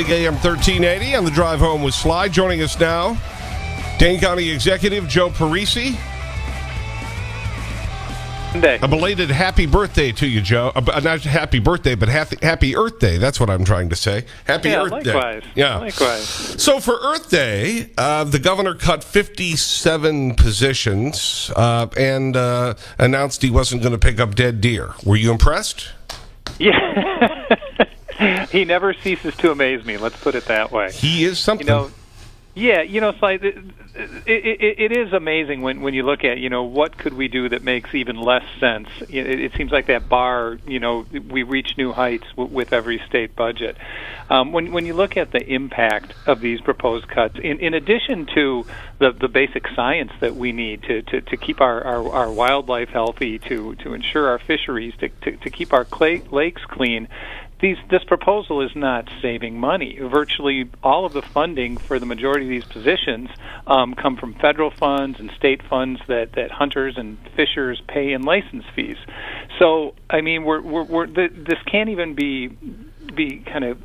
Big AM 1380 on the drive home with Sly. Joining us now, Dane County Executive Joe Parisi. Day. A belated happy birthday to you, Joe. Uh, b- not happy birthday, but happy, happy Earth Day. That's what I'm trying to say. Happy Yeah, Earth likewise. Day. Yeah. Likewise. So for Earth Day, uh, the governor cut 57 positions uh, and uh, announced he wasn't going to pick up dead deer. Were you impressed? Yeah. he never ceases to amaze me. Let's put it that way. He is something. You know, yeah, you know, it, it, it, it is amazing when when you look at you know what could we do that makes even less sense. It, it seems like that bar, you know, we reach new heights w- with every state budget. Um, when when you look at the impact of these proposed cuts, in in addition to the the basic science that we need to to, to keep our, our our wildlife healthy, to to ensure our fisheries, to to, to keep our clay, lakes clean these, this proposal is not saving money. Virtually all of the funding for the majority of these positions um, come from federal funds and state funds that, that hunters and fishers pay in license fees. So, I mean, we're, we're, we're, th- this can't even be be kind of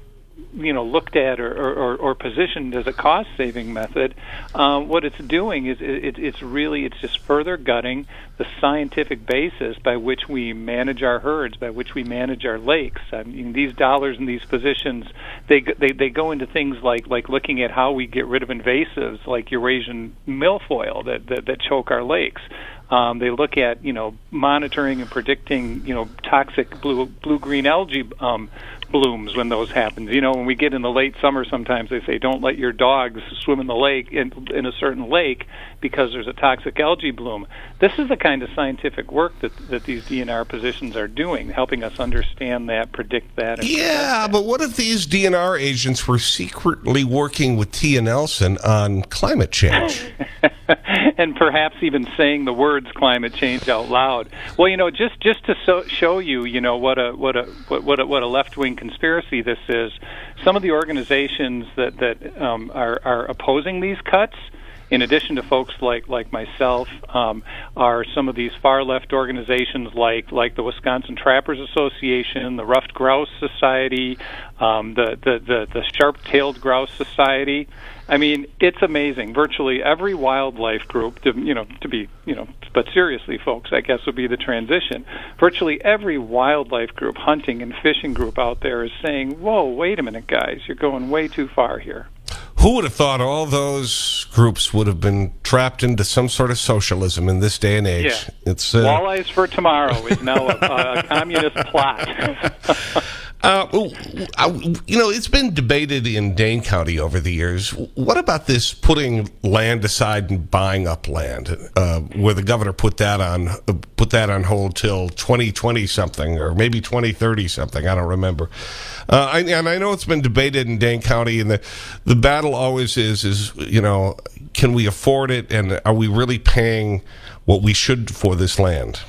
you know looked at or, or, or positioned as a cost saving method, um, what it's doing is it, it's really it's just further gutting the scientific basis by which we manage our herds, by which we manage our lakes. I mean, these dollars and these positions they they they go into things like like looking at how we get rid of invasives like Eurasian milfoil that that, that choke our lakes. Um, they look at you know monitoring and predicting you know toxic blue blue green algae um, blooms when those happen. You know when we get in the late summer, sometimes they say don't let your dogs swim in the lake in, in a certain lake because there's a toxic algae bloom. This is the kind of scientific work that that these DNR positions are doing, helping us understand that, predict that. And Yeah, but what if these DNR agents were secretly working with Tia Nelson on climate change? and perhaps even saying the words climate change out loud. Well, you know, just just to so, show you, you know, what a what a what a, what a left wing conspiracy this is. Some of the organizations that that um, are are opposing these cuts. In addition to folks like like myself, um, are some of these far left organizations like like the Wisconsin Trappers Association, the Ruffed Grouse Society, um, the, the the the Sharp Tailed Grouse Society. I mean, it's amazing. Virtually every wildlife group, to, you know, to be, you know, but seriously, folks, I guess would be the transition. Virtually every wildlife group, hunting and fishing group out there is saying, "Whoa, wait a minute, guys, you're going way too far here." Who would have thought all those groups would have been trapped into some sort of socialism in this day and age? Yeah. It's uh, Walleyes for tomorrow is now a, a communist plot. Uh, you know, it's been debated in Dane County over the years. What about this putting land aside and buying up land, uh, where the governor put that on put that on hold till 2020 something, or maybe 2030 something? I don't remember. Uh, and I know it's been debated in Dane County, and the the battle always is is you know, can we afford it, and are we really paying what we should for this land?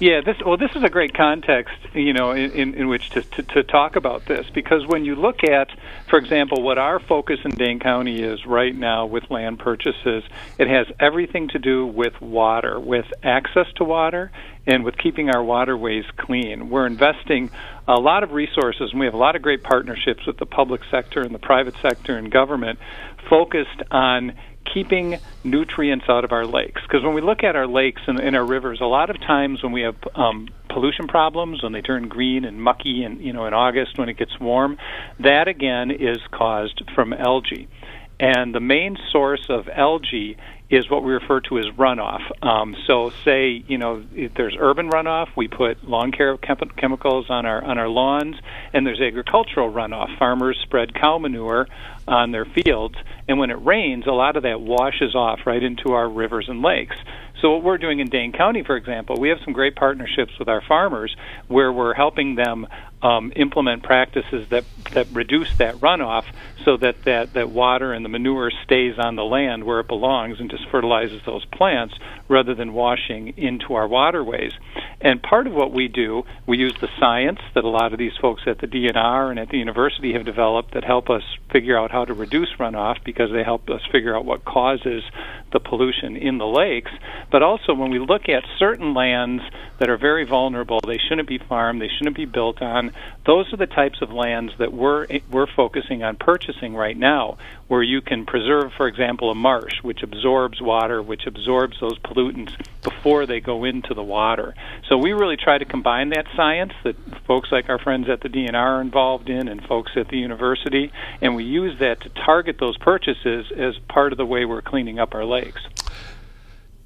Yeah, this well, this is a great context, you know, in, in, in which to, to, to talk about this because when you look at, for example, what our focus in Dane County is right now with land purchases, it has everything to do with water, with access to water, and with keeping our waterways clean. We're investing a lot of resources, and we have a lot of great partnerships with the public sector and the private sector and government, focused on keeping nutrients out of our lakes. Because when we look at our lakes and, and, our rivers, a lot of times when we have um, pollution problems, when they turn green and mucky, and you know in August when it gets warm, that again is caused from algae. And the main source of algae is what we refer to as runoff. Um, so, say you know if there's urban runoff, we put lawn care chem- chemicals on our on our lawns, and there's agricultural runoff. Farmers spread cow manure on their fields, and when it rains, a lot of that washes off right into our rivers and lakes. So what we're doing in Dane County, for example, we have some great partnerships with our farmers where we're helping them um, implement practices that that reduce that runoff so that, that that water and the manure stays on the land where it belongs and fertilizes those plants rather than washing into our waterways. And part of what we do, we use the science that a lot of these folks at the DNR and at the university have developed that help us figure out how to reduce runoff because they help us figure out what causes the pollution in the lakes. But also, when we look at certain lands that are very vulnerable, they shouldn't be farmed, they shouldn't be built on. Those are the types of lands that we're we're focusing on purchasing right now, where you can preserve, for example, a marsh which absorbs water, which absorbs those pollutants before they go into the water. So we really try to combine that science that folks like our friends at the DNR are involved in and folks at the university, and we use that to target those purchases as part of the way we're cleaning up our lakes.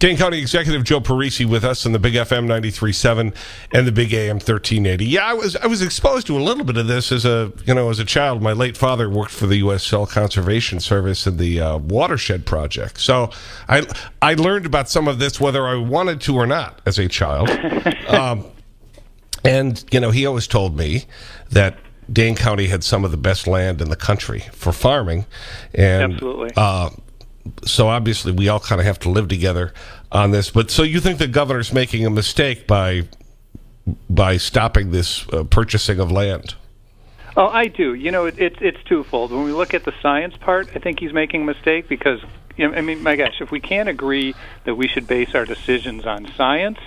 Dane County Executive Joe Parisi with us on the Big FM 93.7 and the Big AM 1380. Yeah, I was I was exposed to a little bit of this as a you know as a child. My late father worked for the U.S. Soil Conservation Service in the uh, Watershed Project, so I I learned about some of this whether I wanted to or not as a child. um, and you know, he always told me that Dane County had some of the best land in the country for farming, and Absolutely. Uh, so obviously we all kind of have to live together on this. But so you think the governor's making a mistake by by stopping this uh, purchasing of land? Oh, I do. You know, it, it, it's twofold. When we look at the science part, I think he's making a mistake because, you know, I mean, my gosh, if we can't agree that we should base our decisions on science,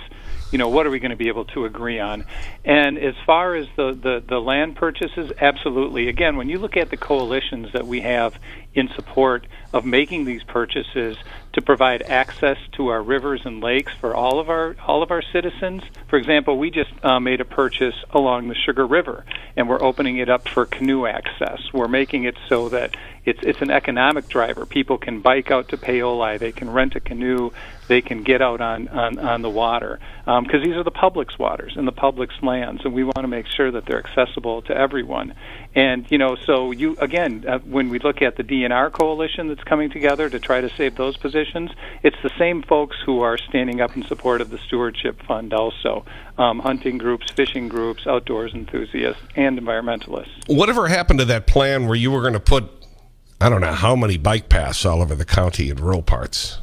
you know, what are we going to be able to agree on? And as far as the, the, the land purchases, absolutely. Again, when you look at the coalitions that we have in support of making these purchases to provide access to our rivers and lakes for all of our all of our citizens. For example, we just uh, made a purchase along the Sugar River, and we're opening it up for canoe access. We're making it so that it's it's an economic driver. People can bike out to Paoli, they can rent a canoe, they can get out on on, on the water because um, these are the public's waters and the public's lands, and we want to make sure that they're accessible to everyone. And you know, so you again, uh, when we look at the DNR coalition that's coming together to try to save those positions, it's the same folks who are standing up in support of the stewardship fund, also um, hunting groups, fishing groups, outdoors enthusiasts, and environmentalists. Whatever happened to that plan where you were going to put, I don't know how many bike paths all over the county in rural parts?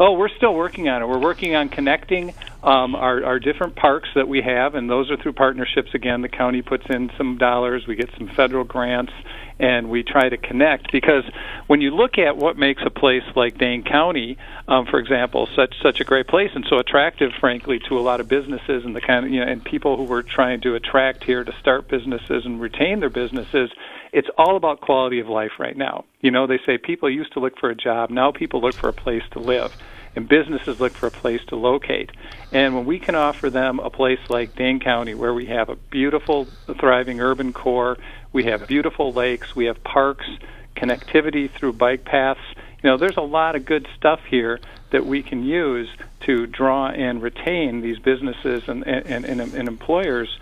Oh, we're still working on it. We're working on connecting um, our, our different parks that we have, and those are through partnerships. Again, the county puts in some dollars, we get some federal grants, and we try to connect. Because when you look at what makes a place like Dane County, um, for example, such such a great place and so attractive, frankly, to a lot of businesses and the kind of you know and people who we're trying to attract here to start businesses and retain their businesses it's all about quality of life right now. You know, they say people used to look for a job, now people look for a place to live, and businesses look for a place to locate. And when we can offer them a place like Dane County, where we have a beautiful, thriving urban core, we have beautiful lakes, we have parks, connectivity through bike paths, you know, there's a lot of good stuff here that we can use to draw and retain these businesses and, and, and, and employers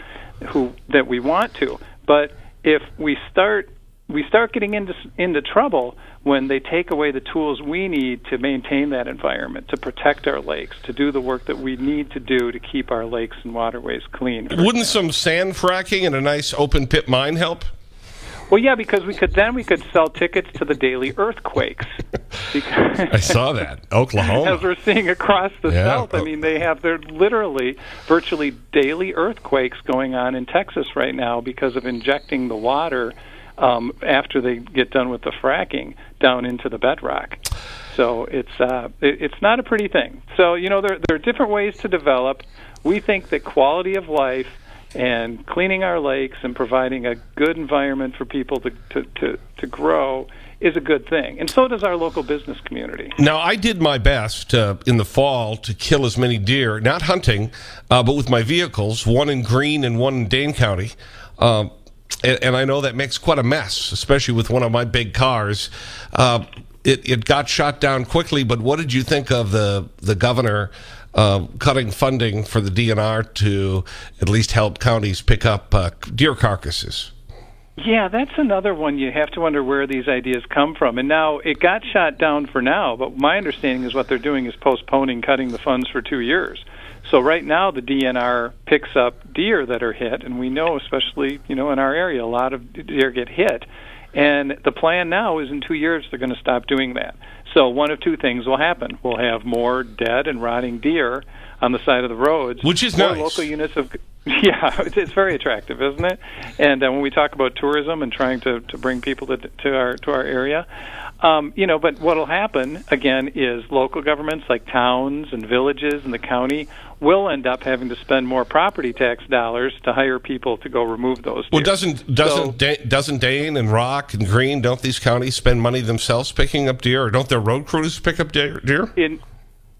who that we want to. But if we start we start getting into into trouble when they take away the tools we need to maintain that environment, to protect our lakes, to do the work that we need to do to keep our lakes and waterways clean. Wouldn't some sand fracking and a nice open pit mine help? Well, yeah, because we could then we could sell tickets to the daily earthquakes. I saw that Oklahoma, as we're seeing across the yeah. South. I mean, they have they're literally virtually daily earthquakes going on in Texas right now because of injecting the water um, after they get done with the fracking down into the bedrock. So it's uh, it, it's not a pretty thing. So you know there there are different ways to develop. We think that quality of life and cleaning our lakes and providing a good environment for people to, to, to, to grow is a good thing. And so does our local business community. Now, I did my best uh, in the fall to kill as many deer, not hunting, uh, but with my vehicles, one in Green and one in Dane County. Um, and, and, I know that makes quite a mess, especially with one of my big cars. Uh, it, it got shot down quickly, but what did you think of the, the governor uh, cutting funding for the DNR to at least help counties pick up uh, deer carcasses? Yeah, that's another one you have to wonder where these ideas come from. And now it got shot down for now, but my understanding is what they're doing is postponing cutting the funds for two years. So right now the DNR picks up deer that are hit, and we know, especially you know in our area, a lot of deer get hit. And the plan now is in two years they're going to stop doing that. So one of two things will happen: we'll have more dead and rotting deer on the side of the roads, which is nice. Local units of yeah, it's, it's very attractive, isn't it? And uh, when we talk about tourism and trying to, to bring people to, to our to our area, um, you know, but what will happen again is local governments like towns and villages and the county will end up having to spend more property tax dollars to hire people to go remove those. Deer. Well, doesn't doesn't so, doesn't Dane and Rock and Green don't these counties spend money themselves picking up deer, or don't their road crews pick up deer? In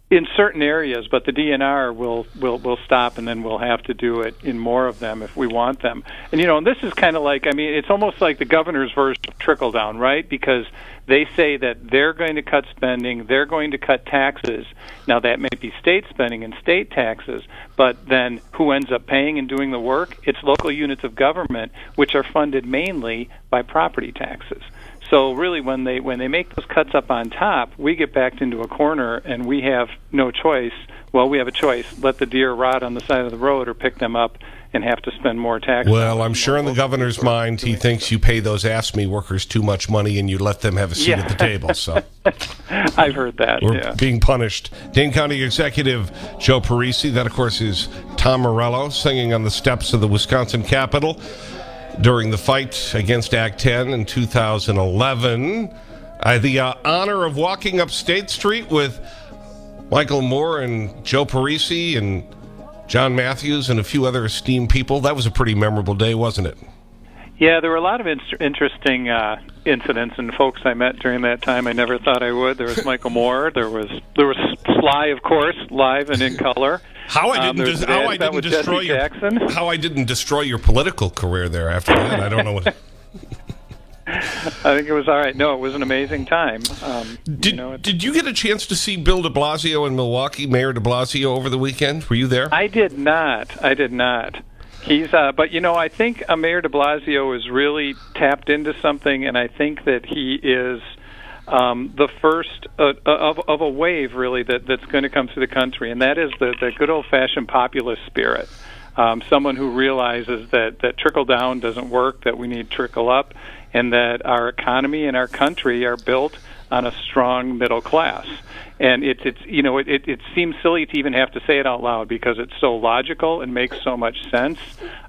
in certain areas, but the DNR will will will stop, and then we'll have to do it in more of them if we want them. And you know, and this is kind of like I mean, it's almost like the governor's version of trickle down, right? Because they say that they're going to cut spending, they're going to cut taxes. Now that may be state spending and state taxes, but then who ends up paying and doing the work? It's local units of government, which are funded mainly by property taxes. So really, when they when they make those cuts up on top, we get backed into a corner, and we have no choice. Well, we have a choice: let the deer rot on the side of the road, or pick them up and have to spend more tax. Well, I'm sure in the governor's mind, he thinks you pay those AFSCME workers too much money, and you let them have a seat yeah. at the table. So I've heard that. We're yeah. being punished. Dane County Executive Joe Parisi. That, of course, is Tom Morello singing on the steps of the Wisconsin Capitol during the fight against Act 10 in 2011. I had the uh, honor of walking up State Street with Michael Moore and Joe Parisi and John Matthews and a few other esteemed people. That was a pretty memorable day, wasn't it? Yeah, there were a lot of in interesting uh, incidents and folks I met during that time. I never thought I would. There was Michael Moore. There was there was Sly, of course, live and in color. How I um, didn't, um, how I didn't destroy your Jackson. how I didn't destroy your political career there after that. I don't know what. I think it was all right. No, it was an amazing time. Um, did you know, Did you get a chance to see Bill De Blasio in Milwaukee, Mayor De Blasio, over the weekend? Were you there? I did not. I did not. He's, uh, but you know, I think uh, Mayor De Blasio is really tapped into something, and I think that he is um, the first uh, uh, of, of a wave really that, that's going to come through the country, and that is the, the good old fashioned populist spirit. Um, someone who realizes that, that trickle down doesn't work, that we need trickle up, and that our economy and our country are built on a strong middle class and it's it's you know it, it it seems silly to even have to say it out loud because it's so logical and makes so much sense.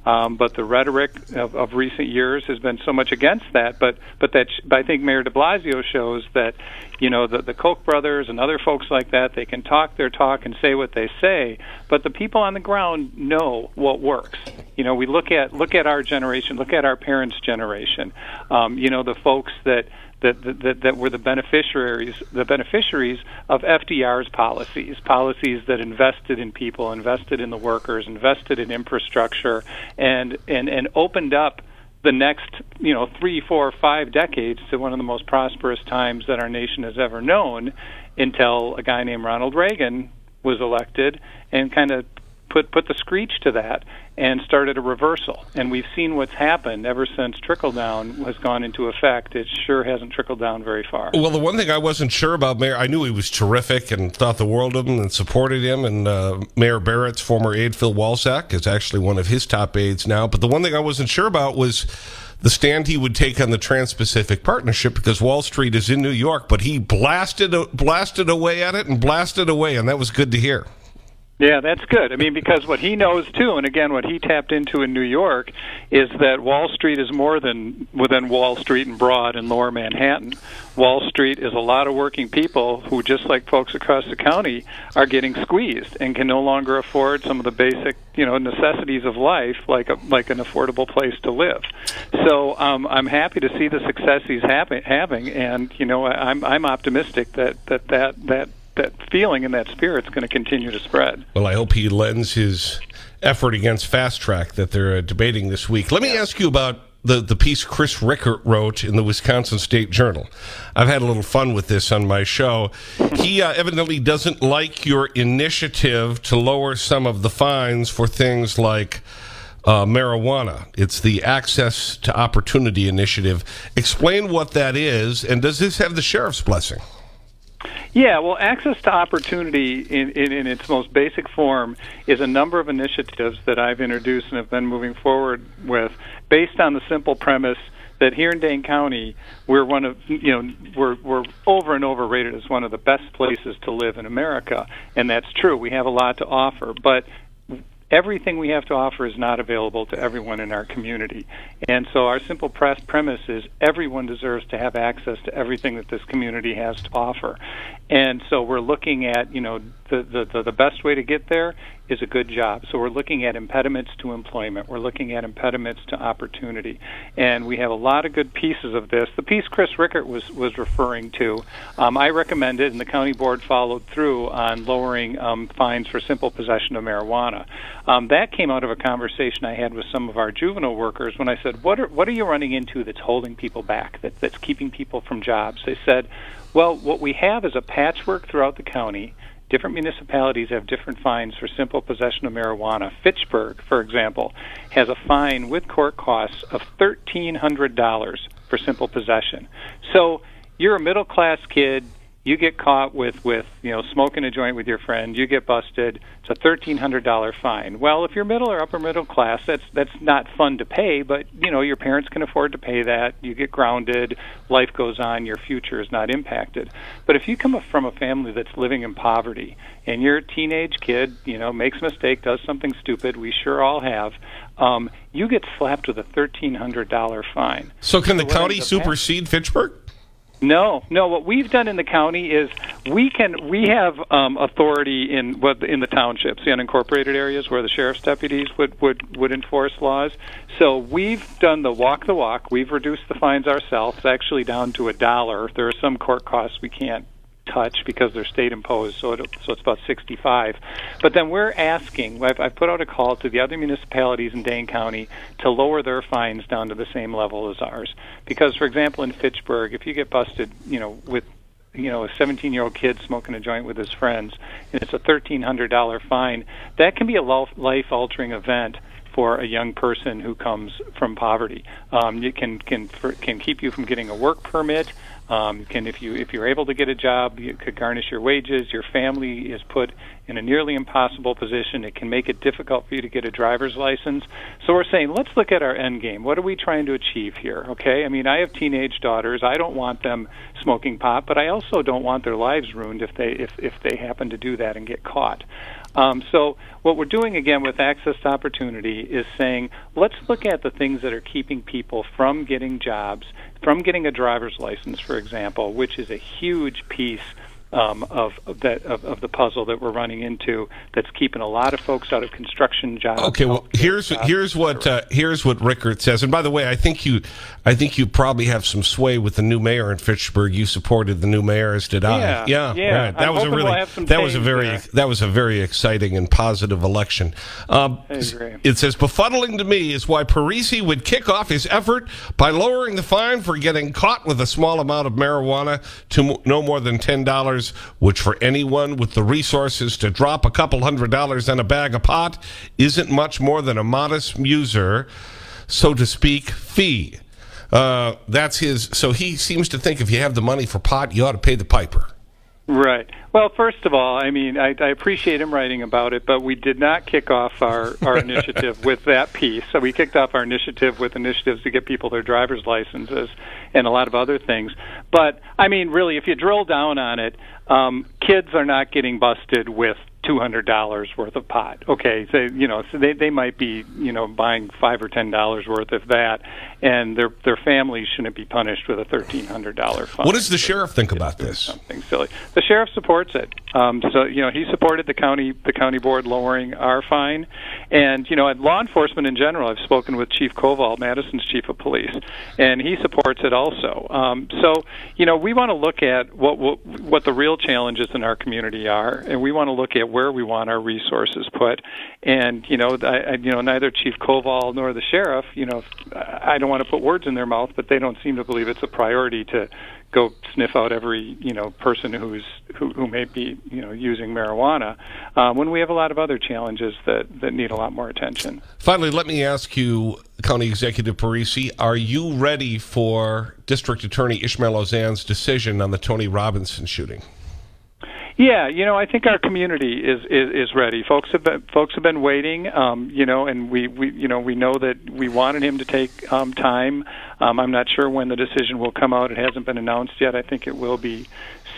Um, but the rhetoric of, of recent years has been so much against that. But but that but I think Mayor De Blasio shows that you know the the Koch brothers and other folks like that they can talk their talk and say what they say, but the people on the ground know what works. You know, we look at look at our generation, look at our parents' generation. Um, you know, the folks that that, that, that were the beneficiaries the beneficiaries of FDR's policies, policies that invested in people, invested in the workers, invested in infrastructure, and and, and opened up the next you know three, four, five decades to one of the most prosperous times that our nation has ever known, until a guy named Ronald Reagan was elected and kind of put put the screech to that and started a reversal. And we've seen what's happened ever since trickle down has gone into effect. It sure hasn't trickled down very far. Well, the one thing I wasn't sure about Mayor, I knew he was terrific and thought the world of him and supported him. And uh, Mayor Barrett's former aide Phil Walzak is actually one of his top aides now. But the one thing I wasn't sure about was the stand he would take on the Trans-Pacific Partnership because Wall Street is in New York, but he blasted blasted away at it and blasted away, and that was good to hear. Yeah, that's good. I mean, because what he knows too, and again, what he tapped into in New York, is that Wall Street is more than within Wall Street and Broad and Lower Manhattan. Wall Street is a lot of working people who, just like folks across the county, are getting squeezed and can no longer afford some of the basic, you know, necessities of life, like a like an affordable place to live. So um, I'm happy to see the success he's having, having, and you know, I'm I'm optimistic that that that that that feeling and that spirit's going to continue to spread. Well, I hope he lends his effort against Fast Track that they're uh, debating this week. Let me yeah. ask you about the, the piece Chris Rickert wrote in the Wisconsin State Journal. I've had a little fun with this on my show. He uh, evidently doesn't like your initiative to lower some of the fines for things like uh, marijuana. It's the Access to Opportunity Initiative. Explain what that is, and does this have the sheriff's blessing? Yeah, well, access to opportunity in, in, in, its most basic form is a number of initiatives that I've introduced and have been moving forward with based on the simple premise that here in Dane County, we're one of you know we're we're over and over rated as one of the best places to live in America, and that's true. We have a lot to offer, but everything we have to offer is not available to everyone in our community. And so our simple press premise is everyone deserves to have access to everything that this community has to offer. And so we're looking at, you know, the, the, the best way to get there is a good job. So we're looking at impediments to employment. We're looking at impediments to opportunity. And we have a lot of good pieces of this. The piece Chris Rickert was, was referring to, um, I recommended, and the county board followed through on lowering um, fines for simple possession of marijuana. Um, that came out of a conversation I had with some of our juvenile workers when I said, what are, what are you running into that's holding people back, that, that's keeping people from jobs? They said, well, what we have is a patchwork throughout the county Different municipalities have different fines for simple possession of marijuana. Fitchburg, for example, has a fine with court costs of $1,300 for simple possession. So you're a middle class kid, you get caught with with you know smoking a joint with your friend, you get busted. It's a thirteen hundred dollar fine. Well, if you're middle or upper middle class, that's that's not fun to pay, but you know your parents can afford to pay that. You get grounded, life goes on, your future is not impacted. But if you come from a family that's living in poverty and you're a teenage kid, you know makes a mistake, does something stupid, we sure all have. Um, you get slapped with a thirteen hundred dollar fine. So can so the county supersede Fitchburg? No, no. What we've done in the county is we can we have um, authority in what in the townships, the unincorporated areas where the sheriff's deputies would would would enforce laws. So we've done the walk the walk. We've reduced the fines ourselves, actually down to a dollar. There are some court costs we can't touch because they're state imposed, so, it, so it's about 65. But then we're asking, I've, I've put out a call to the other municipalities in Dane County to lower their fines down to the same level as ours. Because, for example, in Fitchburg, if you get busted, you know, with you know a 17 year old kid smoking a joint with his friends and it's a $1300 fine that can be a life altering event for a young person who comes from poverty um, it can can can keep you from getting a work permit um, can if you if you're able to get a job, you could garnish your wages. Your family is put in a nearly impossible position. It can make it difficult for you to get a driver's license. So we're saying let's look at our end game. What are we trying to achieve here? Okay, I mean I have teenage daughters. I don't want them smoking pot, but I also don't want their lives ruined if they if if they happen to do that and get caught. Um, so what we're doing again with access to opportunity is saying let's look at the things that are keeping people from getting jobs from getting a driver's license, for example, which is a huge piece um, of, of, that of, of, the puzzle that we're running into that's keeping a lot of folks out of construction jobs. Okay, well here's jobs, here's what uh, here's what Rickert says. And by the way, I think you I think you probably have some sway with the new mayor in Fitchburg. You supported the new mayor as did I. Yeah, yeah, yeah. Right. That I'm was a really we'll that was a very there. that was a very exciting and positive election. Um, it says befuddling to me is why Parisi would kick off his effort by lowering the fine for getting caught with a small amount of marijuana to no more than ten dollars which for anyone with the resources to drop a couple hundred dollars on a bag of pot isn't much more than a modest muser, so to speak, fee. Uh, that's his. So he seems to think if you have the money for pot, you ought to pay the piper. Right. Well, first of all, I mean, I, I appreciate him writing about it, but we did not kick off our, our initiative with that piece. So we kicked off our initiative with initiatives to get people their driver's licenses and a lot of other things. But, I mean, really, if you drill down on it, um, kids are not getting busted with two hundred dollars worth of pot. Okay, so you know, so they they might be you know buying five or ten dollars worth of that, and their their families shouldn't be punished with a thirteen hundred dollar fine. What does the sheriff think about this? Something silly. The sheriff supports it. Um, so you know, he supported the county the county board lowering our fine, and you know, at law enforcement in general, I've spoken with Chief Koval, Madison's chief of police, and he supports it also. Um, so you know, we want to look at what, what what the real challenges in our community are, and we want to look at where we want our resources put. And you know, I, you know, neither Chief Koval nor the sheriff, you know, I don't want to put words in their mouth, but they don't seem to believe it's a priority to go sniff out every you know person who's who, who may be you know using marijuana um, when we have a lot of other challenges that that need a lot more attention. Finally, let me ask you, County Executive Parisi, are you ready for District Attorney Ismael Ozanne's decision on the Tony Robinson shooting? Yeah, you know, I think our community is is, is ready. Folks have been folks have been waiting, um, you know, and we, we you know we know that we wanted him to take um, time. Um, I'm not sure when the decision will come out. It hasn't been announced yet. I think it will be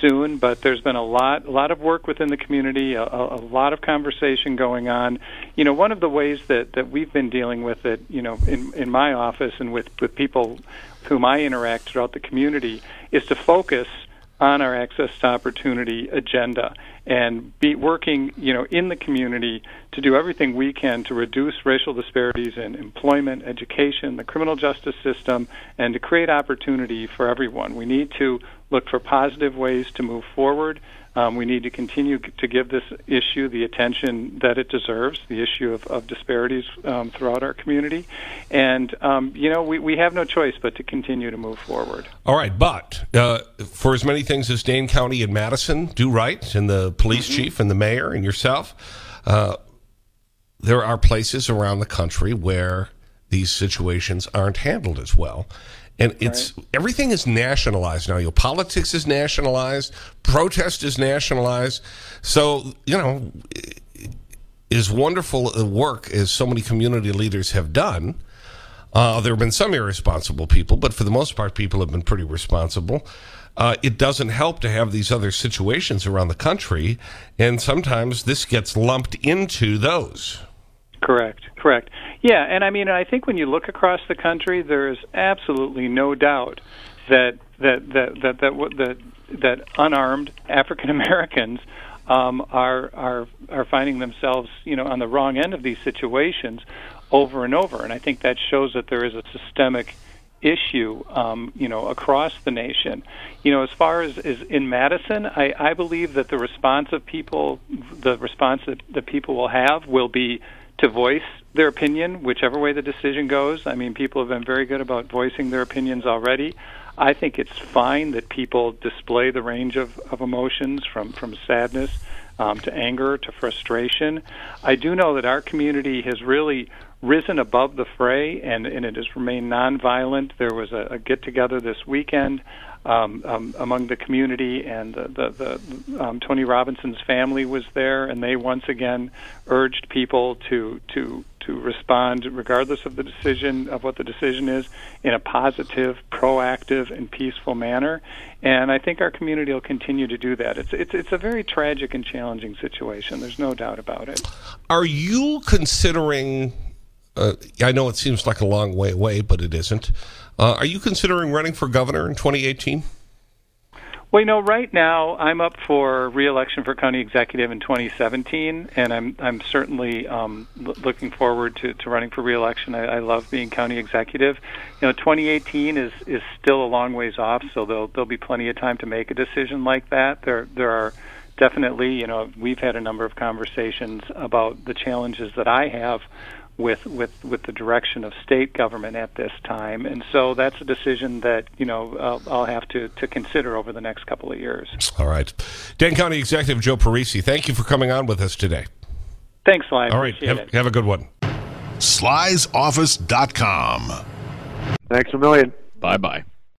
soon, but there's been a lot a lot of work within the community, a, a lot of conversation going on. You know, one of the ways that that we've been dealing with it, you know, in in my office and with with people whom I interact throughout the community, is to focus on our access to opportunity agenda and be working, you know, in the community to do everything we can to reduce racial disparities in employment, education, the criminal justice system, and to create opportunity for everyone. We need to look for positive ways to move forward um, we need to continue to give this issue the attention that it deserves, the issue of, of disparities um, throughout our community. And, um, you know, we, we have no choice but to continue to move forward. All right, but uh, for as many things as Dane County and Madison do right, and the police mm -hmm. chief and the mayor and yourself, uh, there are places around the country where these situations aren't handled as well. And it's right. everything is nationalized now. Your politics is nationalized, protest is nationalized. So, you know, as wonderful a work as so many community leaders have done, uh, there have been some irresponsible people, but for the most part, people have been pretty responsible. Uh, it doesn't help to have these other situations around the country, and sometimes this gets lumped into those. Correct, correct. Yeah, and I mean, I think when you look across the country, there is absolutely no doubt that that that that that that, that unarmed African Americans um, are are are finding themselves, you know, on the wrong end of these situations over and over. And I think that shows that there is a systemic issue, um, you know, across the nation. You know, as far as, as in Madison, I, I believe that the response of people, the response that, that people will have, will be to voice their opinion, whichever way the decision goes. I mean, people have been very good about voicing their opinions already. I think it's fine that people display the range of, of emotions from, from sadness um, to anger to frustration. I do know that our community has really risen above the fray and, and it has remained nonviolent. There was a, a get together this weekend um, um, among the community, and the, the, the um, Tony Robinson's family was there, and they once again urged people to to to respond, regardless of the decision of what the decision is, in a positive, proactive, and peaceful manner. And I think our community will continue to do that. It's it's it's a very tragic and challenging situation. There's no doubt about it. Are you considering? Uh, I know it seems like a long way away, but it isn't. Uh, are you considering running for governor in 2018? Well, you know, right now I'm up for reelection for county executive in 2017, and I'm I'm certainly um, looking forward to, to running for reelection. I, I love being county executive. You know, 2018 is is still a long ways off, so there'll there'll be plenty of time to make a decision like that. There there are definitely, you know, we've had a number of conversations about the challenges that I have with with with the direction of state government at this time, and so that's a decision that you know I'll, I'll have to to consider over the next couple of years. All right, Dane County Executive Joe Parisi, thank you for coming on with us today. Thanks, Sly. All right, have, have, a good one. Sly'sOffice.com. Thanks a million. Bye bye.